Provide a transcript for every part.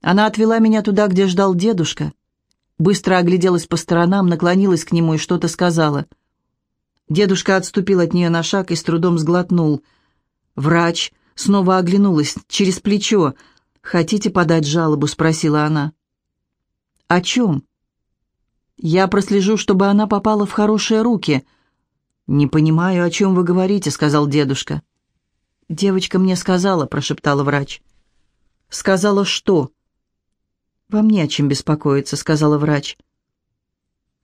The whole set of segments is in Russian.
Она отвела меня туда, где ждал дедушка. Быстро огляделась по сторонам, наклонилась к нему и что-то сказала. Дедушка отступил от нее на шаг и с трудом сглотнул. Врач снова оглянулась через плечо. «Хотите подать жалобу?» — спросила она. «О чем?» «Я прослежу, чтобы она попала в хорошие руки». «Не понимаю, о чем вы говорите», — сказал дедушка. «Девочка мне сказала», — прошептала врач. «Сказала что?» «Вам не о чем беспокоиться», — сказала врач.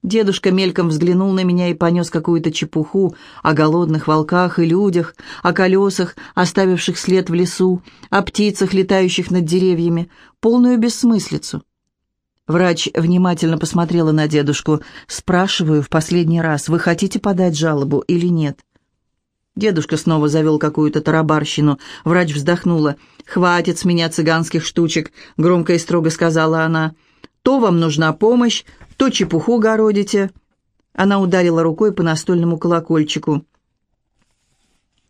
Дедушка мельком взглянул на меня и понес какую-то чепуху о голодных волках и людях, о колесах, оставивших след в лесу, о птицах, летающих над деревьями, полную бессмыслицу. Врач внимательно посмотрела на дедушку. «Спрашиваю в последний раз, вы хотите подать жалобу или нет?» Дедушка снова завел какую-то тарабарщину. Врач вздохнула. «Хватит с меня цыганских штучек», — громко и строго сказала она. «То вам нужна помощь, то чепуху городите». Она ударила рукой по настольному колокольчику.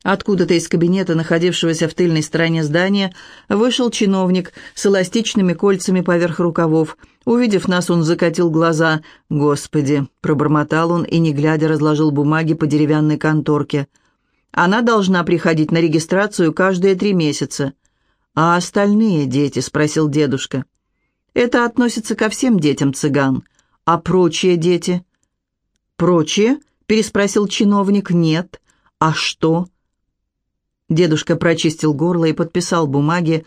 Откуда-то из кабинета, находившегося в тыльной стороне здания, вышел чиновник с эластичными кольцами поверх рукавов. Увидев нас, он закатил глаза. «Господи!» — пробормотал он и, не глядя, разложил бумаги по деревянной конторке. «Она должна приходить на регистрацию каждые три месяца». «А остальные дети?» — спросил дедушка. «Это относится ко всем детям цыган. А прочие дети?» «Прочие?» — переспросил чиновник. «Нет. А что?» Дедушка прочистил горло и подписал бумаги,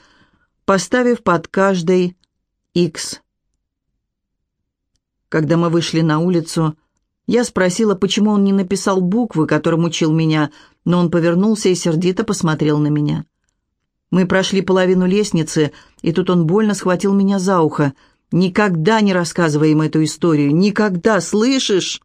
поставив под каждой «Х». Когда мы вышли на улицу, я спросила, почему он не написал буквы, которым учил меня, но он повернулся и сердито посмотрел на меня. Мы прошли половину лестницы, и тут он больно схватил меня за ухо. «Никогда не рассказывай им эту историю! Никогда, слышишь?»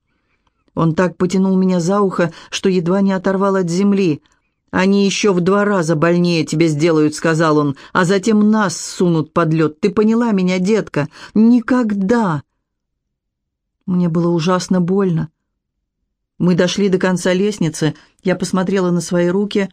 Он так потянул меня за ухо, что едва не оторвал от земли – «Они еще в два раза больнее тебе сделают», — сказал он, «а затем нас сунут под лед. Ты поняла меня, детка? Никогда!» Мне было ужасно больно. Мы дошли до конца лестницы. Я посмотрела на свои руки.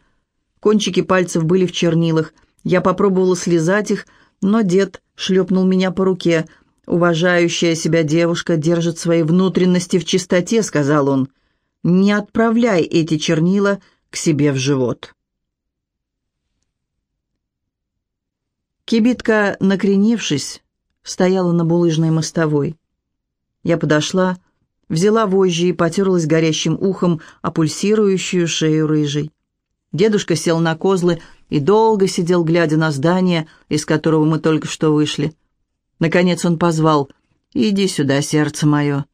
Кончики пальцев были в чернилах. Я попробовала слезать их, но дед шлепнул меня по руке. «Уважающая себя девушка держит свои внутренности в чистоте», — сказал он. «Не отправляй эти чернила к себе в живот. Кибитка, накренившись, стояла на булыжной мостовой. Я подошла, взяла вожжи и потерлась горящим ухом о пульсирующую шею рыжей. Дедушка сел на козлы и долго сидел, глядя на здание, из которого мы только что вышли. Наконец он позвал «Иди сюда, сердце мое».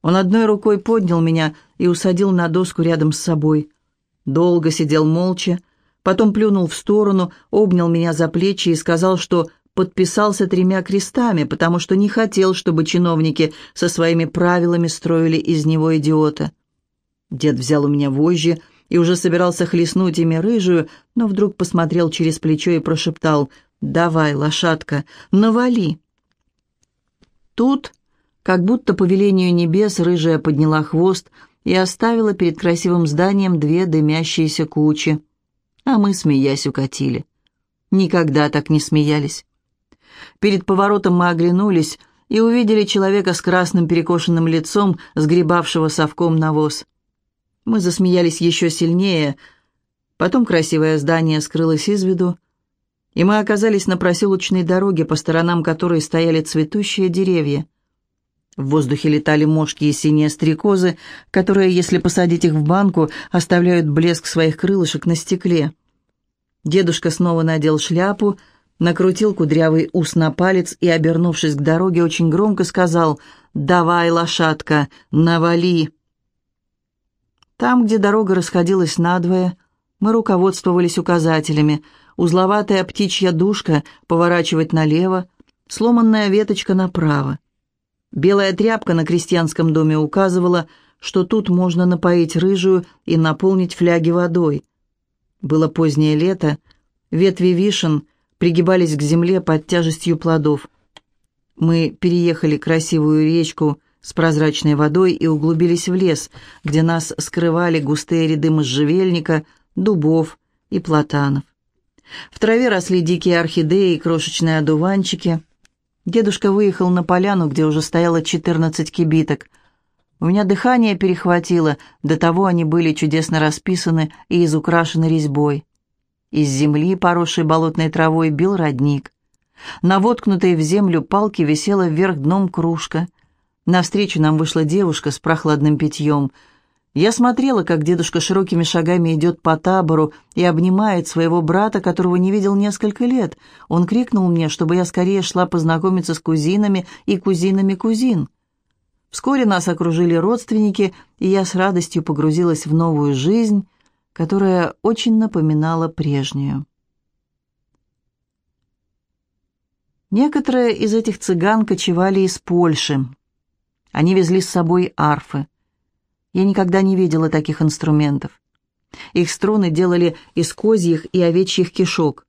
Он одной рукой поднял меня и усадил на доску рядом с собой. Долго сидел молча, потом плюнул в сторону, обнял меня за плечи и сказал, что подписался тремя крестами, потому что не хотел, чтобы чиновники со своими правилами строили из него идиота. Дед взял у меня вожжи и уже собирался хлестнуть ими рыжую, но вдруг посмотрел через плечо и прошептал «Давай, лошадка, навали!» Тут, как будто по велению небес, рыжая подняла хвост, и оставила перед красивым зданием две дымящиеся кучи. А мы, смеясь, укатили. Никогда так не смеялись. Перед поворотом мы оглянулись и увидели человека с красным перекошенным лицом, сгребавшего совком навоз. Мы засмеялись еще сильнее. Потом красивое здание скрылось из виду, и мы оказались на проселочной дороге, по сторонам которой стояли цветущие деревья. В воздухе летали мошки и синие стрекозы, которые, если посадить их в банку, оставляют блеск своих крылышек на стекле. Дедушка снова надел шляпу, накрутил кудрявый ус на палец и, обернувшись к дороге, очень громко сказал «Давай, лошадка, навали!». Там, где дорога расходилась надвое, мы руководствовались указателями. Узловатая птичья душка поворачивать налево, сломанная веточка направо. Белая тряпка на крестьянском доме указывала, что тут можно напоить рыжую и наполнить фляги водой. Было позднее лето, ветви вишен пригибались к земле под тяжестью плодов. Мы переехали красивую речку с прозрачной водой и углубились в лес, где нас скрывали густые ряды можжевельника, дубов и платанов. В траве росли дикие орхидеи и крошечные одуванчики. Дедушка выехал на поляну, где уже стояло четырнадцать кибиток. У меня дыхание перехватило, до того они были чудесно расписаны и изукрашены резьбой. Из земли, поросшей болотной травой, бил родник. На воткнутой в землю палке висела вверх дном кружка. Навстречу нам вышла девушка с прохладным питьем — я смотрела, как дедушка широкими шагами идет по табору и обнимает своего брата, которого не видел несколько лет. Он крикнул мне, чтобы я скорее шла познакомиться с кузинами и кузинами кузин. Вскоре нас окружили родственники, и я с радостью погрузилась в новую жизнь, которая очень напоминала прежнюю. Некоторые из этих цыган кочевали из Польши. Они везли с собой арфы. Я никогда не видела таких инструментов. Их струны делали из козьих и овечьих кишок.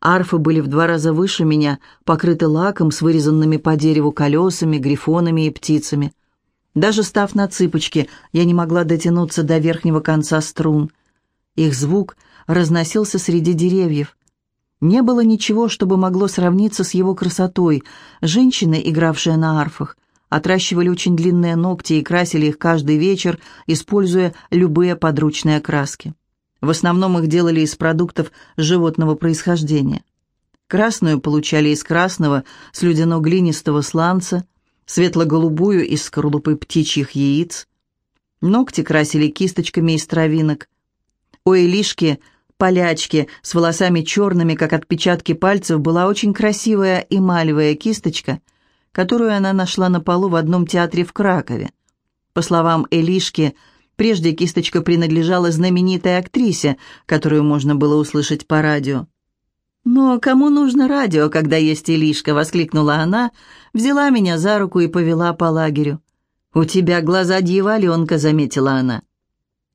Арфы были в два раза выше меня, покрыты лаком с вырезанными по дереву колесами, грифонами и птицами. Даже став на цыпочки, я не могла дотянуться до верхнего конца струн. Их звук разносился среди деревьев. Не было ничего, чтобы могло сравниться с его красотой. Женщины, игравшие на арфах, отращивали очень длинные ногти и красили их каждый вечер, используя любые подручные краски. В основном их делали из продуктов животного происхождения. Красную получали из красного слюдяно-глинистого сланца, светло-голубую из скорлупы птичьих яиц. Ногти красили кисточками из травинок. У Элишки полячки с волосами черными, как отпечатки пальцев, была очень красивая эмалевая кисточка – которую она нашла на полу в одном театре в Кракове. По словам Элишки, прежде кисточка принадлежала знаменитой актрисе, которую можно было услышать по радио. «Но кому нужно радио, когда есть Элишка?» — воскликнула она, взяла меня за руку и повела по лагерю. «У тебя глаза дьяволенка», — заметила она.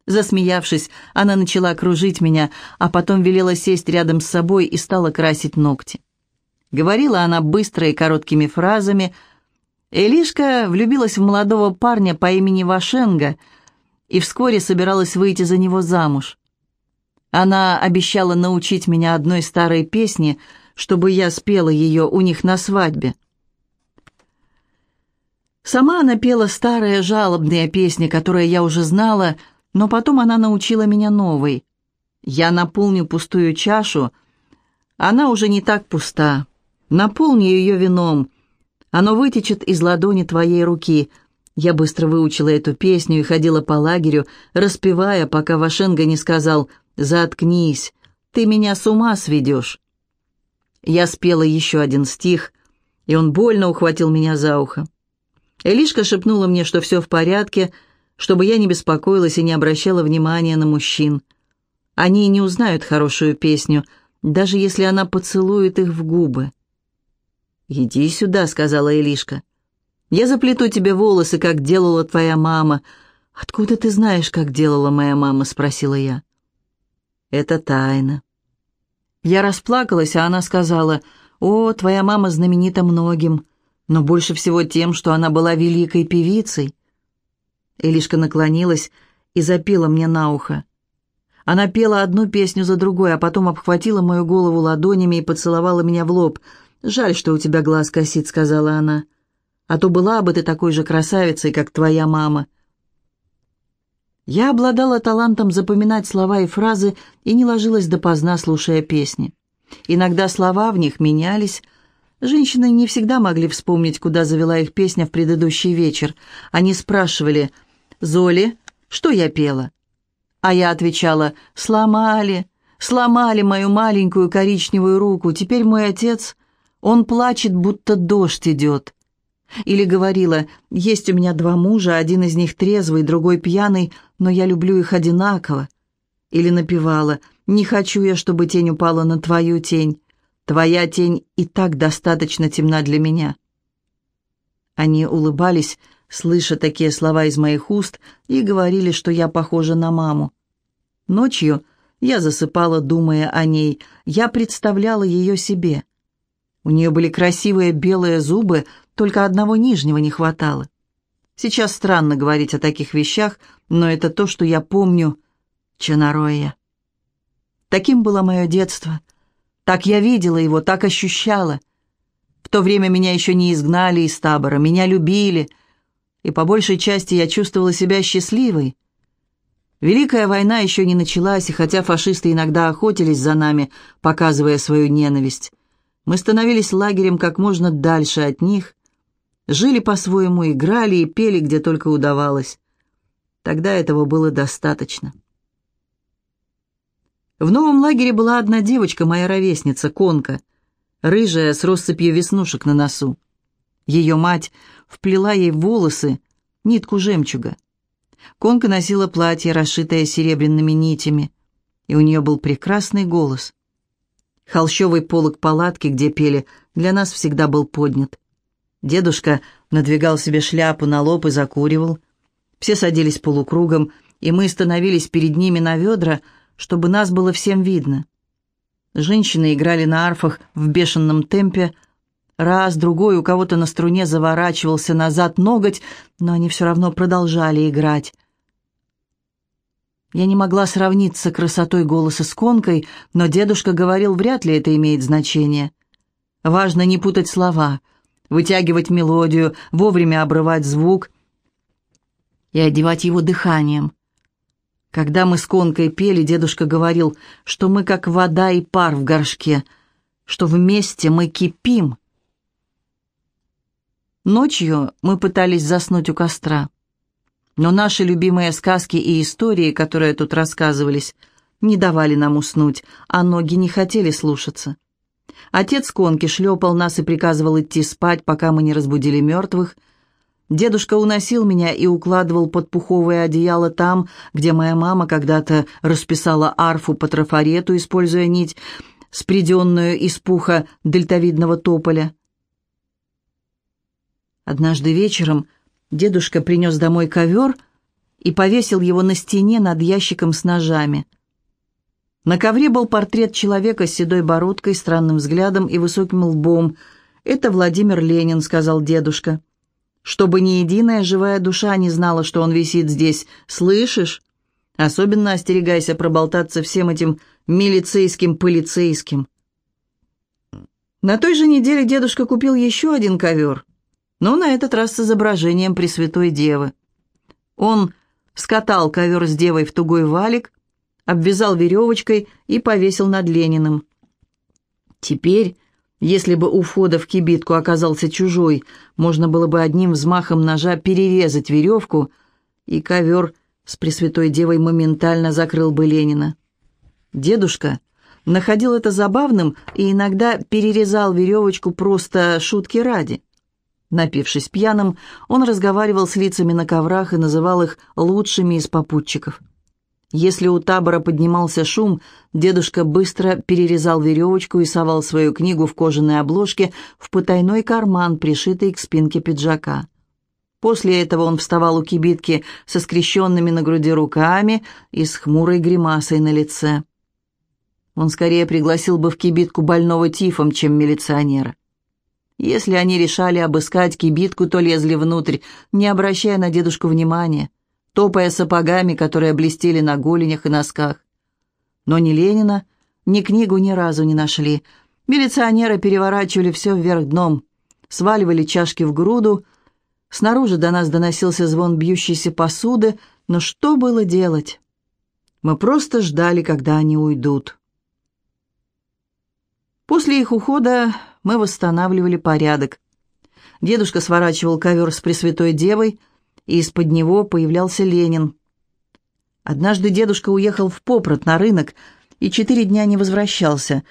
Засмеявшись, она начала кружить меня, а потом велела сесть рядом с собой и стала красить ногти. Говорила она быстро и короткими фразами. Элишка влюбилась в молодого парня по имени Вашенга и вскоре собиралась выйти за него замуж. Она обещала научить меня одной старой песне, чтобы я спела ее у них на свадьбе. Сама она пела старые жалобные песни, которые я уже знала, но потом она научила меня новой. Я наполню пустую чашу, она уже не так пуста. Наполни ее вином. Оно вытечет из ладони твоей руки. Я быстро выучила эту песню и ходила по лагерю, распевая, пока Вашенга не сказал «Заткнись, ты меня с ума сведешь». Я спела еще один стих, и он больно ухватил меня за ухо. Элишка шепнула мне, что все в порядке, чтобы я не беспокоилась и не обращала внимания на мужчин. Они не узнают хорошую песню, даже если она поцелует их в губы. «Иди сюда», — сказала Элишка. «Я заплету тебе волосы, как делала твоя мама». «Откуда ты знаешь, как делала моя мама?» — спросила я. «Это тайна». Я расплакалась, а она сказала, «О, твоя мама знаменита многим, но больше всего тем, что она была великой певицей». Элишка наклонилась и запела мне на ухо. Она пела одну песню за другой, а потом обхватила мою голову ладонями и поцеловала меня в лоб — «Жаль, что у тебя глаз косит», — сказала она. «А то была бы ты такой же красавицей, как твоя мама». Я обладала талантом запоминать слова и фразы и не ложилась допоздна, слушая песни. Иногда слова в них менялись. Женщины не всегда могли вспомнить, куда завела их песня в предыдущий вечер. Они спрашивали «Золи, что я пела?» А я отвечала «Сломали, сломали мою маленькую коричневую руку, теперь мой отец он плачет, будто дождь идет. Или говорила, есть у меня два мужа, один из них трезвый, другой пьяный, но я люблю их одинаково. Или напевала, не хочу я, чтобы тень упала на твою тень. Твоя тень и так достаточно темна для меня. Они улыбались, слыша такие слова из моих уст, и говорили, что я похожа на маму. Ночью я засыпала, думая о ней, я представляла ее себе — у нее были красивые белые зубы, только одного нижнего не хватало. Сейчас странно говорить о таких вещах, но это то, что я помню Чанароя. Таким было мое детство. Так я видела его, так ощущала. В то время меня еще не изгнали из табора, меня любили, и по большей части я чувствовала себя счастливой. Великая война еще не началась, и хотя фашисты иногда охотились за нами, показывая свою ненависть, мы становились лагерем как можно дальше от них, жили по-своему, играли и пели, где только удавалось. Тогда этого было достаточно. В новом лагере была одна девочка, моя ровесница, Конка, рыжая, с россыпью веснушек на носу. Ее мать вплела ей в волосы нитку жемчуга. Конка носила платье, расшитое серебряными нитями, и у нее был прекрасный голос. Холщовый полог палатки, где пели, для нас всегда был поднят. Дедушка надвигал себе шляпу на лоб и закуривал. Все садились полукругом, и мы становились перед ними на ведра — чтобы нас было всем видно. Женщины играли на арфах в бешеном темпе. Раз, другой у кого-то на струне заворачивался назад ноготь, но они все равно продолжали играть. Я не могла сравниться красотой голоса с конкой, но дедушка говорил, вряд ли это имеет значение. Важно не путать слова, вытягивать мелодию, вовремя обрывать звук и одевать его дыханием. Когда мы с Конкой пели, дедушка говорил, что мы как вода и пар в горшке, что вместе мы кипим. Ночью мы пытались заснуть у костра. Но наши любимые сказки и истории, которые тут рассказывались, не давали нам уснуть, а ноги не хотели слушаться. Отец Конки шлепал нас и приказывал идти спать, пока мы не разбудили мертвых, Дедушка уносил меня и укладывал под пуховое одеяло там, где моя мама когда-то расписала арфу по трафарету, используя нить, спреденную из пуха дельтовидного тополя. Однажды вечером дедушка принес домой ковер и повесил его на стене над ящиком с ножами. На ковре был портрет человека с седой бородкой, странным взглядом и высоким лбом. «Это Владимир Ленин», — сказал дедушка чтобы ни единая живая душа не знала, что он висит здесь. Слышишь? Особенно остерегайся проболтаться всем этим милицейским-полицейским. На той же неделе дедушка купил еще один ковер, но на этот раз с изображением Пресвятой Девы. Он скатал ковер с девой в тугой валик, обвязал веревочкой и повесил над Лениным. Теперь если бы у входа в кибитку оказался чужой, можно было бы одним взмахом ножа перерезать веревку, и ковер с Пресвятой Девой моментально закрыл бы Ленина. Дедушка находил это забавным и иногда перерезал веревочку просто шутки ради. Напившись пьяным, он разговаривал с лицами на коврах и называл их лучшими из попутчиков – если у табора поднимался шум, дедушка быстро перерезал веревочку и совал свою книгу в кожаной обложке в потайной карман, пришитый к спинке пиджака. После этого он вставал у кибитки со скрещенными на груди руками и с хмурой гримасой на лице. Он скорее пригласил бы в кибитку больного тифом, чем милиционера. Если они решали обыскать кибитку, то лезли внутрь, не обращая на дедушку внимания топая сапогами, которые блестели на голенях и носках. Но ни Ленина, ни книгу ни разу не нашли. Милиционеры переворачивали все вверх дном, сваливали чашки в груду. Снаружи до нас доносился звон бьющейся посуды, но что было делать? Мы просто ждали, когда они уйдут. После их ухода мы восстанавливали порядок. Дедушка сворачивал ковер с Пресвятой Девой, и из-под него появлялся Ленин. Однажды дедушка уехал в Попрот на рынок и четыре дня не возвращался.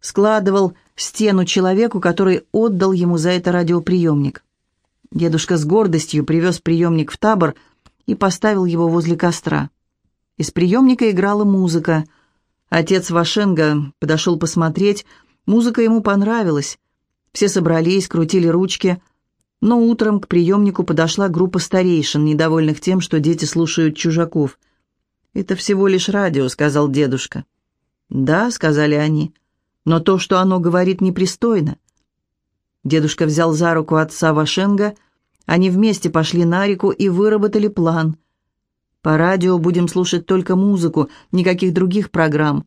Складывал стену человеку, который отдал ему за это радиоприемник. Дедушка с гордостью привез приемник в табор и поставил его возле костра. Из приемника играла музыка. Отец Вашенга подошел посмотреть, музыка ему понравилась. Все собрались, крутили ручки — но утром к приемнику подошла группа старейшин, недовольных тем, что дети слушают чужаков. «Это всего лишь радио», — сказал дедушка. «Да», — сказали они, — «но то, что оно говорит, непристойно». Дедушка взял за руку отца Вашенга, они вместе пошли на реку и выработали план. «По радио будем слушать только музыку, никаких других программ.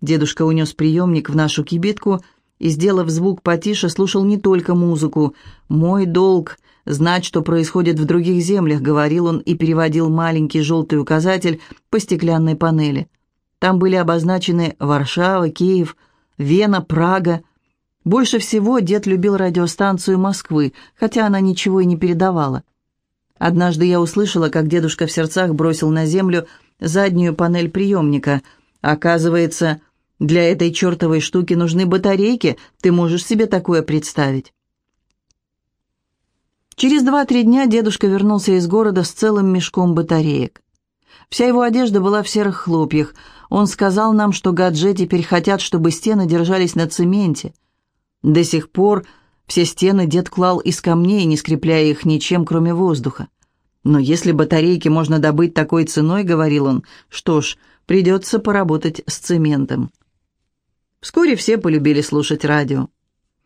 Дедушка унес приемник в нашу кибитку и, сделав звук потише, слушал не только музыку. «Мой долг — знать, что происходит в других землях», — говорил он и переводил маленький желтый указатель по стеклянной панели. Там были обозначены Варшава, Киев, Вена, Прага. Больше всего дед любил радиостанцию Москвы, хотя она ничего и не передавала. Однажды я услышала, как дедушка в сердцах бросил на землю заднюю панель приемника. Оказывается, для этой чертовой штуки нужны батарейки, ты можешь себе такое представить. Через два-три дня дедушка вернулся из города с целым мешком батареек. Вся его одежда была в серых хлопьях. Он сказал нам, что гадже теперь хотят, чтобы стены держались на цементе. До сих пор все стены дед клал из камней, не скрепляя их ничем, кроме воздуха. Но если батарейки можно добыть такой ценой, говорил он, что ж, придется поработать с цементом. Вскоре все полюбили слушать радио.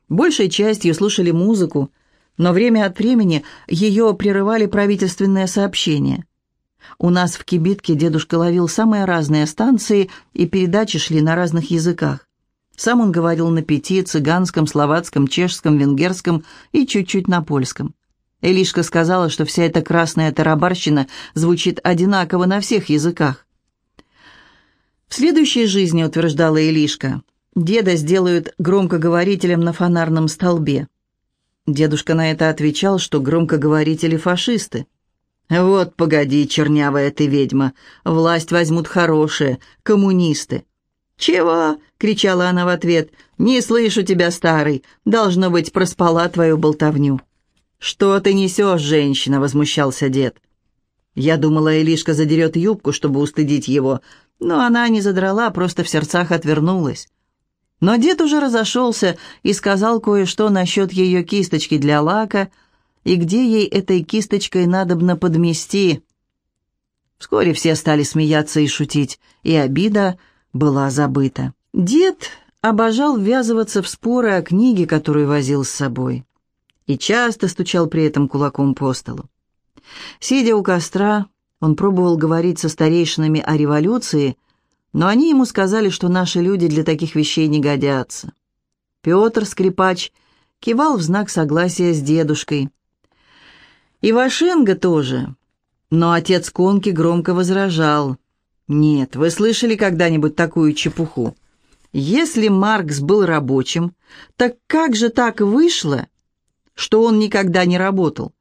Большей частью слушали музыку, но время от времени ее прерывали правительственные сообщения. У нас в Кибитке дедушка ловил самые разные станции, и передачи шли на разных языках. Сам он говорил на пяти – цыганском, словацком, чешском, венгерском и чуть-чуть на польском. Элишка сказала, что вся эта красная тарабарщина звучит одинаково на всех языках. В следующей жизни, утверждала Элишка, деда сделают громкоговорителем на фонарном столбе. Дедушка на это отвечал, что громкоговорители фашисты. «Вот, погоди, чернявая ты ведьма, власть возьмут хорошие, коммунисты». «Чего?» — кричала она в ответ. «Не слышу тебя, старый. Должно быть, проспала твою болтовню». «Что ты несешь, женщина?» — возмущался дед. Я думала, Илишка задерет юбку, чтобы устыдить его, но она не задрала, просто в сердцах отвернулась. Но дед уже разошелся и сказал кое-что насчет ее кисточки для лака — и где ей этой кисточкой надобно подмести. Вскоре все стали смеяться и шутить, и обида была забыта. Дед обожал ввязываться в споры о книге, которую возил с собой, и часто стучал при этом кулаком по столу. Сидя у костра, он пробовал говорить со старейшинами о революции, но они ему сказали, что наши люди для таких вещей не годятся. Петр, скрипач, кивал в знак согласия с дедушкой, и Вашенга тоже. Но отец Конки громко возражал. «Нет, вы слышали когда-нибудь такую чепуху? Если Маркс был рабочим, так как же так вышло, что он никогда не работал?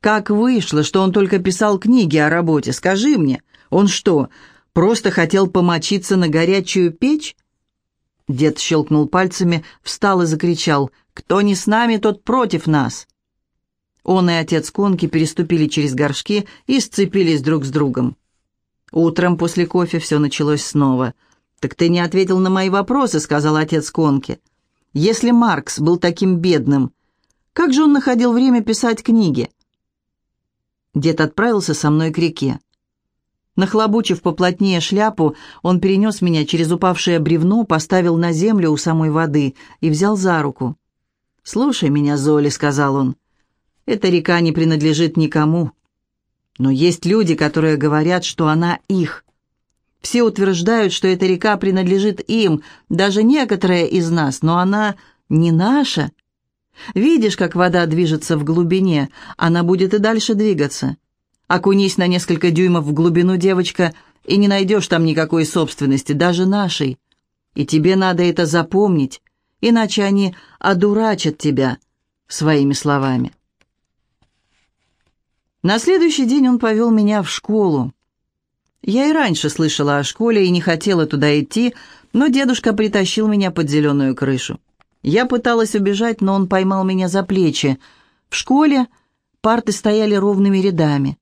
Как вышло, что он только писал книги о работе? Скажи мне, он что, просто хотел помочиться на горячую печь?» Дед щелкнул пальцами, встал и закричал, «Кто не с нами, тот против нас!» Он и отец Конки переступили через горшки и сцепились друг с другом. Утром после кофе все началось снова. «Так ты не ответил на мои вопросы», — сказал отец Конки. «Если Маркс был таким бедным, как же он находил время писать книги?» Дед отправился со мной к реке. Нахлобучив поплотнее шляпу, он перенес меня через упавшее бревно, поставил на землю у самой воды и взял за руку. «Слушай меня, Золи», — сказал он, — эта река не принадлежит никому. Но есть люди, которые говорят, что она их. Все утверждают, что эта река принадлежит им, даже некоторые из нас, но она не наша. Видишь, как вода движется в глубине, она будет и дальше двигаться. Окунись на несколько дюймов в глубину, девочка, и не найдешь там никакой собственности, даже нашей. И тебе надо это запомнить, иначе они одурачат тебя своими словами. На следующий день он повел меня в школу. Я и раньше слышала о школе и не хотела туда идти, но дедушка притащил меня под зеленую крышу. Я пыталась убежать, но он поймал меня за плечи. В школе парты стояли ровными рядами.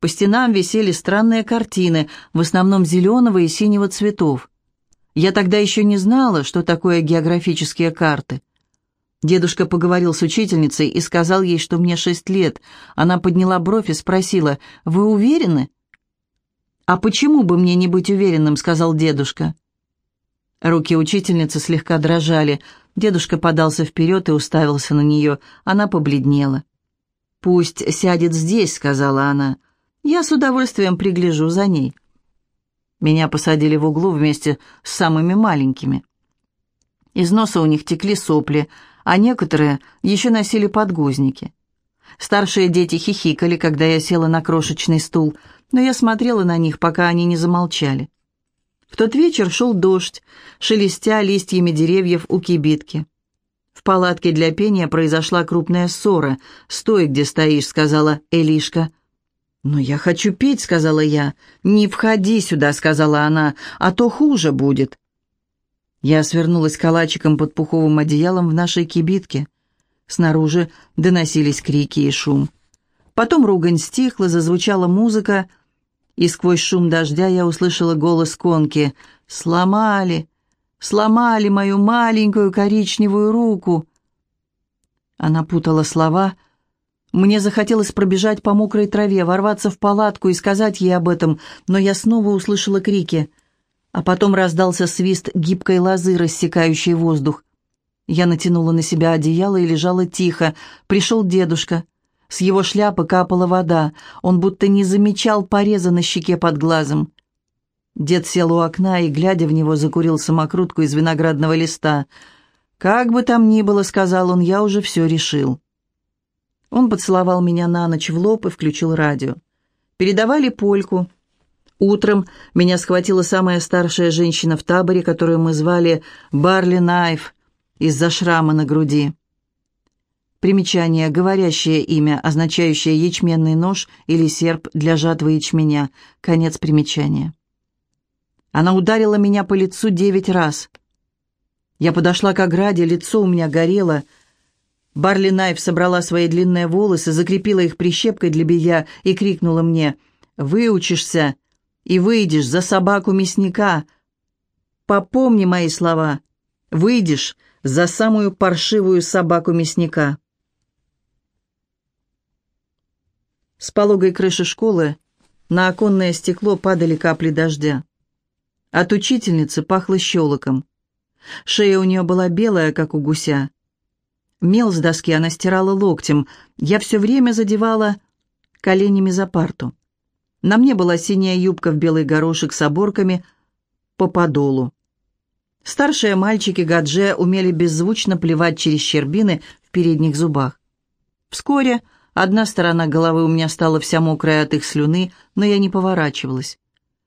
По стенам висели странные картины, в основном зеленого и синего цветов. Я тогда еще не знала, что такое географические карты. Дедушка поговорил с учительницей и сказал ей, что мне шесть лет. Она подняла бровь и спросила, «Вы уверены?» «А почему бы мне не быть уверенным?» — сказал дедушка. Руки учительницы слегка дрожали. Дедушка подался вперед и уставился на нее. Она побледнела. «Пусть сядет здесь», — сказала она. «Я с удовольствием пригляжу за ней». Меня посадили в углу вместе с самыми маленькими. Из носа у них текли сопли, а некоторые еще носили подгузники. Старшие дети хихикали, когда я села на крошечный стул, но я смотрела на них, пока они не замолчали. В тот вечер шел дождь, шелестя листьями деревьев у кибитки. В палатке для пения произошла крупная ссора. «Стой, где стоишь», — сказала Элишка. «Но я хочу петь», — сказала я. «Не входи сюда», — сказала она, — «а то хуже будет». Я свернулась калачиком под пуховым одеялом в нашей кибитке. Снаружи доносились крики и шум. Потом ругань стихла, зазвучала музыка, и сквозь шум дождя я услышала голос конки. «Сломали! Сломали мою маленькую коричневую руку!» Она путала слова. Мне захотелось пробежать по мокрой траве, ворваться в палатку и сказать ей об этом, но я снова услышала крики — а потом раздался свист гибкой лозы, рассекающей воздух. Я натянула на себя одеяло и лежала тихо. Пришел дедушка. С его шляпы капала вода. Он будто не замечал пореза на щеке под глазом. Дед сел у окна и, глядя в него, закурил самокрутку из виноградного листа. «Как бы там ни было, — сказал он, — я уже все решил». Он поцеловал меня на ночь в лоб и включил радио. Передавали польку — Утром меня схватила самая старшая женщина в таборе, которую мы звали Барли Найф, из-за шрама на груди. Примечание, говорящее имя, означающее ячменный нож или серп для жатвы ячменя. Конец примечания. Она ударила меня по лицу девять раз. Я подошла к ограде, лицо у меня горело. Барли Найф собрала свои длинные волосы, закрепила их прищепкой для белья и крикнула мне «Выучишься!» и выйдешь за собаку мясника. Попомни мои слова. Выйдешь за самую паршивую собаку мясника. С пологой крыши школы на оконное стекло падали капли дождя. От учительницы пахло щелоком. Шея у нее была белая, как у гуся. Мел с доски она стирала локтем. Я все время задевала коленями за парту. На мне была синяя юбка в белый горошек с оборками по подолу. Старшие мальчики Гадже умели беззвучно плевать через щербины в передних зубах. Вскоре одна сторона головы у меня стала вся мокрая от их слюны, но я не поворачивалась.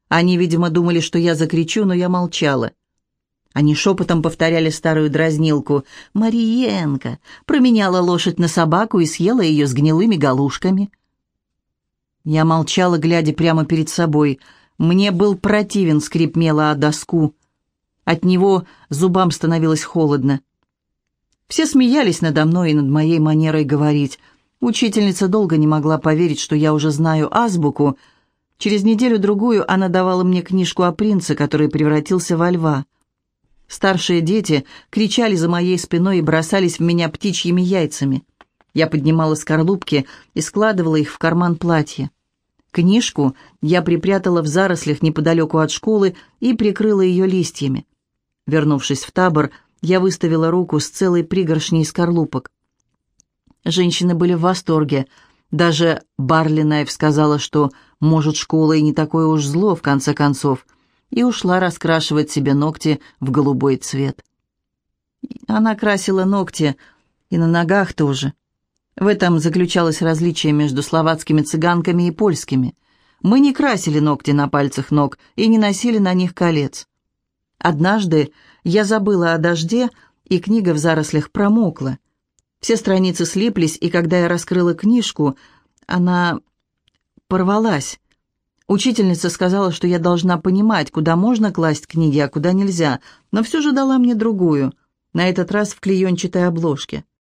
Они, видимо, думали, что я закричу, но я молчала. Они шепотом повторяли старую дразнилку. «Мариенко променяла лошадь на собаку и съела ее с гнилыми галушками». Я молчала, глядя прямо перед собой. Мне был противен скрип мела о доску. От него зубам становилось холодно. Все смеялись надо мной и над моей манерой говорить. Учительница долго не могла поверить, что я уже знаю азбуку. Через неделю-другую она давала мне книжку о принце, который превратился во льва. Старшие дети кричали за моей спиной и бросались в меня птичьими яйцами. Я поднимала скорлупки и складывала их в карман платья. Книжку я припрятала в зарослях неподалеку от школы и прикрыла ее листьями. Вернувшись в табор, я выставила руку с целой пригоршней скорлупок. Женщины были в восторге. Даже Барли Найф сказала, что, может, школа и не такое уж зло, в конце концов, и ушла раскрашивать себе ногти в голубой цвет. Она красила ногти и на ногах тоже. В этом заключалось различие между словацкими цыганками и польскими. Мы не красили ногти на пальцах ног и не носили на них колец. Однажды я забыла о дожде, и книга в зарослях промокла. Все страницы слиплись, и когда я раскрыла книжку, она порвалась. Учительница сказала, что я должна понимать, куда можно класть книги, а куда нельзя, но все же дала мне другую, на этот раз в клеенчатой обложке.